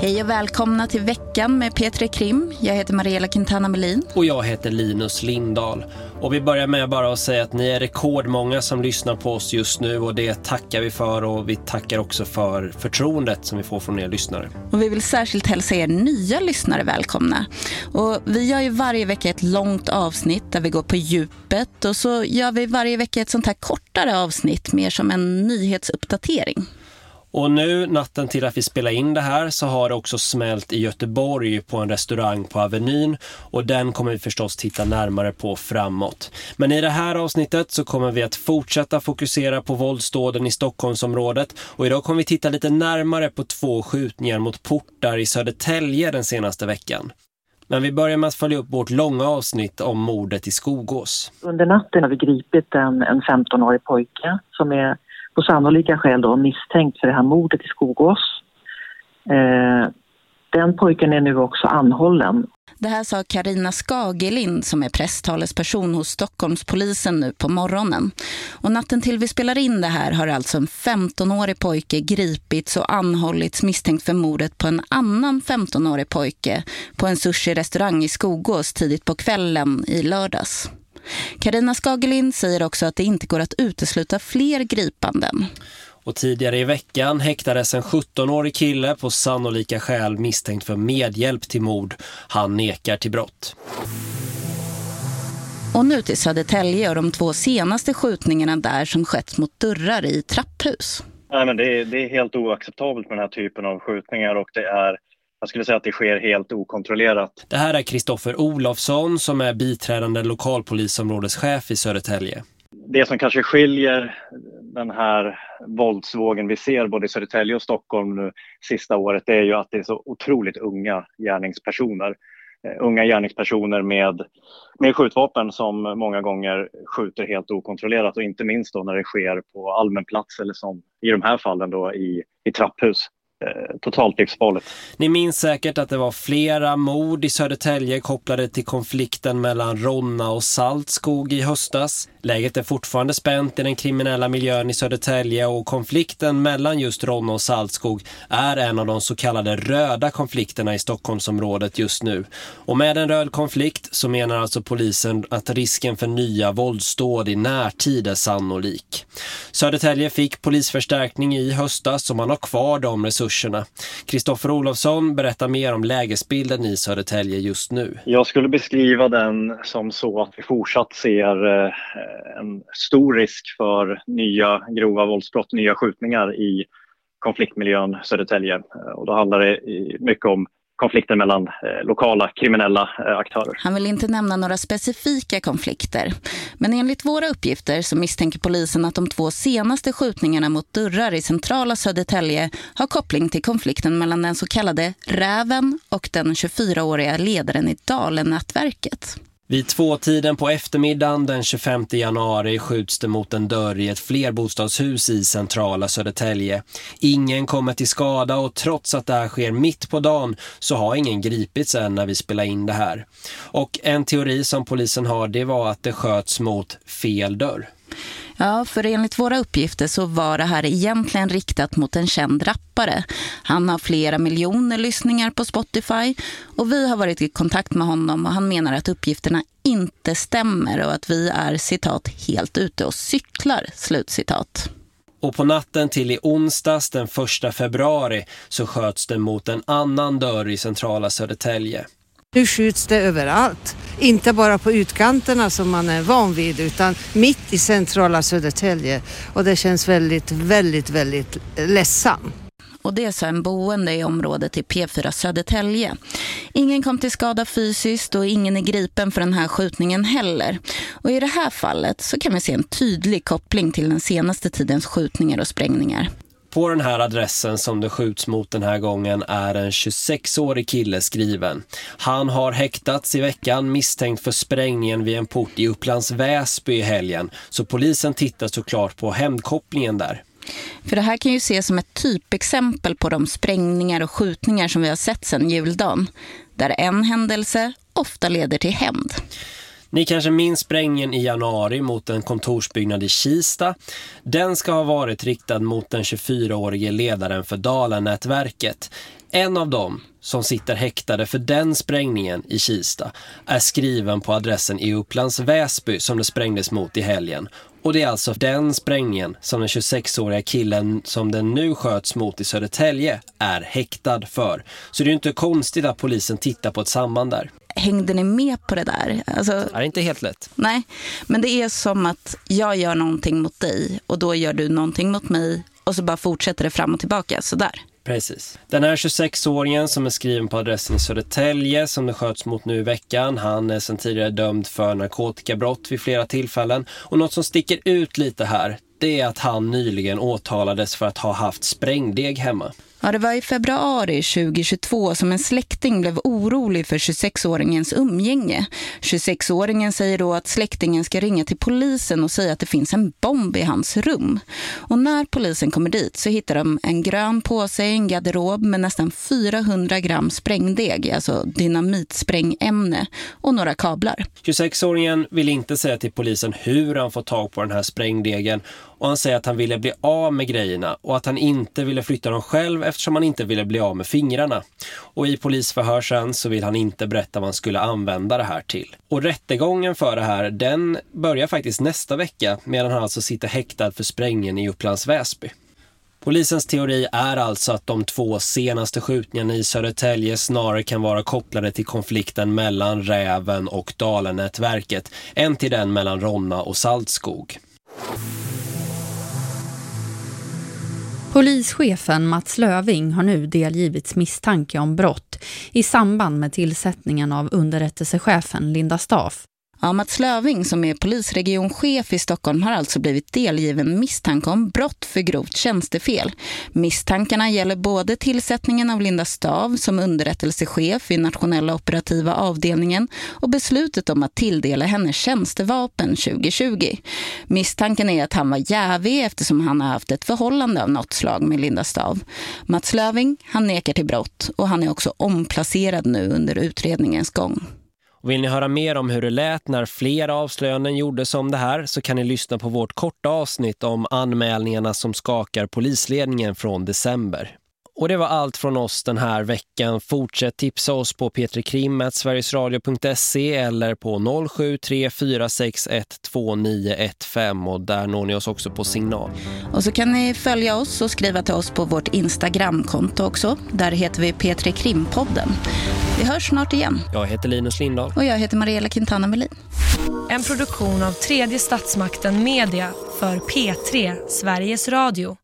Hej och välkomna till veckan med Petri Krim. Jag heter Mariella Quintana Melin. Och jag heter Linus Lindahl. Och vi börjar med bara att säga att ni är rekordmånga som lyssnar på oss just nu och det tackar vi för och vi tackar också för förtroendet som vi får från er lyssnare. Och vi vill särskilt hälsa er nya lyssnare välkomna. Och vi gör ju varje vecka ett långt avsnitt där vi går på djupet och så gör vi varje vecka ett sånt här kortare avsnitt mer som en nyhetsuppdatering. Och nu, natten till att vi spelar in det här, så har det också smält i Göteborg på en restaurang på Avenyn. Och den kommer vi förstås titta närmare på framåt. Men i det här avsnittet så kommer vi att fortsätta fokusera på våldsdåden i Stockholmsområdet. Och idag kommer vi titta lite närmare på två skjutningar mot portar i Södertälje den senaste veckan. Men vi börjar med att följa upp vårt långa avsnitt om mordet i Skogås. Under natten har vi gripit en, en 15-årig pojke som är på sannolika skäl då misstänkt för det här mordet i Skogås. Eh, den pojken är nu också anhållen. Det här sa Karina Skagelind som är presstalesperson hos Stockholmspolisen nu på morgonen. Och natten till vi spelar in det här har alltså en 15-årig pojke gripits och anhållits misstänkt för mordet på en annan 15-årig pojke på en sushi-restaurang i Skogås tidigt på kvällen i lördags. Karina Skagelind säger också att det inte går att utesluta fler gripanden. Och tidigare i veckan häktades en 17-årig kille på sannolika skäl misstänkt för medhjälp till mord. Han nekar till brott. Och nu till Södertälje och de två senaste skjutningarna där som skett mot dörrar i trapphus. Nej, men det, är, det är helt oacceptabelt med den här typen av skjutningar och det är jag skulle säga att det sker helt okontrollerat. Det här är Kristoffer Olofsson som är biträdande lokalpolisområdeschef i Södertälje. Det som kanske skiljer den här våldsvågen vi ser både i Södertälje och Stockholm nu sista året det är ju att det är så otroligt unga gärningspersoner. Uh, unga gärningspersoner med, med skjutvapen som många gånger skjuter helt okontrollerat och inte minst då när det sker på allmän plats eller som i de här fallen då i, i trapphus. Eh, totalt livsfarligt. Ni minns säkert att det var flera mord i Södertälje kopplade till konflikten mellan Ronna och Saltskog i höstas. Läget är fortfarande spänt i den kriminella miljön i Södertälje och konflikten mellan just Ronna och Saltskog är en av de så kallade röda konflikterna i Stockholmsområdet just nu. Och med en röd konflikt så menar alltså polisen att risken för nya våldsdåd i närtid är sannolik. Södertälje fick polisförstärkning i höstas och man har kvar de resurserna. Kristoffer Olofsson berättar mer om lägesbilden i Södertälje just nu. Jag skulle beskriva den som så att vi fortsatt ser eh, en stor risk för nya grova våldsbrott, nya skjutningar i konfliktmiljön Södertälje. Eh, och då handlar det mycket om konflikter mellan eh, lokala kriminella eh, aktörer. Han vill inte nämna några specifika konflikter. Men enligt våra uppgifter så misstänker polisen att de två senaste skjutningarna mot dörrar i centrala Södertälje har koppling till konflikten mellan den så kallade Räven och den 24-åriga ledaren i Dalen-nätverket. Vid tvåtiden på eftermiddagen den 25 januari skjuts det mot en dörr i ett flerbostadshus i centrala Södertälje. Ingen kommer till skada och trots att det här sker mitt på dagen så har ingen gripits än när vi spelar in det här. Och en teori som polisen har det var att det sköts mot fel dörr. Ja, för enligt våra uppgifter så var det här egentligen riktat mot en känd rappare. Han har flera miljoner lyssningar på Spotify och vi har varit i kontakt med honom och han menar att uppgifterna inte stämmer och att vi är citat helt ute och cyklar, slutcitat. Och på natten till i onsdags den 1 februari så sköts det mot en annan dörr i centrala Södertälje. Nu skjuts det överallt. Inte bara på utkanterna som man är van vid utan mitt i centrala Södertälje. Och det känns väldigt, väldigt, väldigt ledsamt. Och det sa en boende i området i P4 Södertälje. Ingen kom till skada fysiskt och ingen är gripen för den här skjutningen heller. Och i det här fallet så kan vi se en tydlig koppling till den senaste tidens skjutningar och sprängningar. På den här adressen som det skjuts mot den här gången är en 26-årig kille skriven. Han har häktats i veckan misstänkt för sprängningen vid en port i Upplands Väsby i helgen. Så polisen tittar såklart på hämndkopplingen där. För det här kan ju ses som ett typexempel på de sprängningar och skjutningar som vi har sett sedan juldagen. Där en händelse ofta leder till hämnd. Ni kanske minns sprängningen i januari mot en kontorsbyggnad i Kista. Den ska ha varit riktad mot den 24-årige ledaren för Dalanätverket. En av dem som sitter häktade för den sprängningen i Kista är skriven på adressen i Upplands Väsby som det sprängdes mot i helgen. Och det är alltså den sprängningen som den 26-åriga killen som den nu sköts mot i Södertälje är häktad för. Så det är ju inte konstigt att polisen tittar på ett samband där. Hängde ni med på det där? Alltså, det är inte helt lätt. Nej, men det är som att jag gör någonting mot dig och då gör du någonting mot mig och så bara fortsätter det fram och tillbaka, sådär. Precis. Den här 26-åringen som är skriven på adressen i Södertälje som det sköts mot nu i veckan. Han är sedan tidigare dömd för narkotikabrott vid flera tillfällen. Och något som sticker ut lite här, det är att han nyligen åtalades för att ha haft sprängdeg hemma. Ja, det var i februari 2022 som en släkting blev orolig för 26-åringens umgänge. 26-åringen säger då att släktingen ska ringa till polisen och säga att det finns en bomb i hans rum. Och när polisen kommer dit så hittar de en grön påse i en garderob med nästan 400 gram sprängdeg, alltså dynamitsprängämne och några kablar. 26-åringen vill inte säga till polisen hur han får tag på den här sprängdegen och han säger att han ville bli av med grejerna och att han inte ville flytta dem själv eftersom han inte ville bli av med fingrarna. Och i polisförhör sen så vill han inte berätta vad han skulle använda det här till. Och rättegången för det här, den börjar faktiskt nästa vecka medan han alltså sitter häktad för sprängen i Upplands Väsby. Polisens teori är alltså att de två senaste skjutningarna i Södertälje snarare kan vara kopplade till konflikten mellan Räven och Dalenätverket än till den mellan Ronna och Saltskog. Polischefen Mats Löving har nu delgivits misstanke om brott i samband med tillsättningen av underrättelsechefen Linda Staff. Ja, Mats Löving som är polisregionchef i Stockholm har alltså blivit delgiven misstanke om brott för grovt tjänstefel. Misstankarna gäller både tillsättningen av Linda Stav som underrättelsechef i nationella operativa avdelningen och beslutet om att tilldela henne tjänstevapen 2020. Misstanken är att han var jävig eftersom han har haft ett förhållande av något slag med Linda Stav. Mats Löving, han nekar till brott och han är också omplacerad nu under utredningens gång. Och vill ni höra mer om hur det lät när flera avslöjanden gjordes om det här så kan ni lyssna på vårt korta avsnitt om anmälningarna som skakar polisledningen från december. Och det var allt från oss den här veckan. Fortsätt tipsa oss på petrikrim.sverigesradio.se eller på 0734612915 och där når ni oss också på signal. Och så kan ni följa oss och skriva till oss på vårt Instagramkonto också. Där heter vi Petri Krimpodden. Vi hörs snart igen. Jag heter Linus Lindahl. Och jag heter Mariella Quintana Melin. En produktion av tredje statsmakten Media för P3 Sveriges Radio.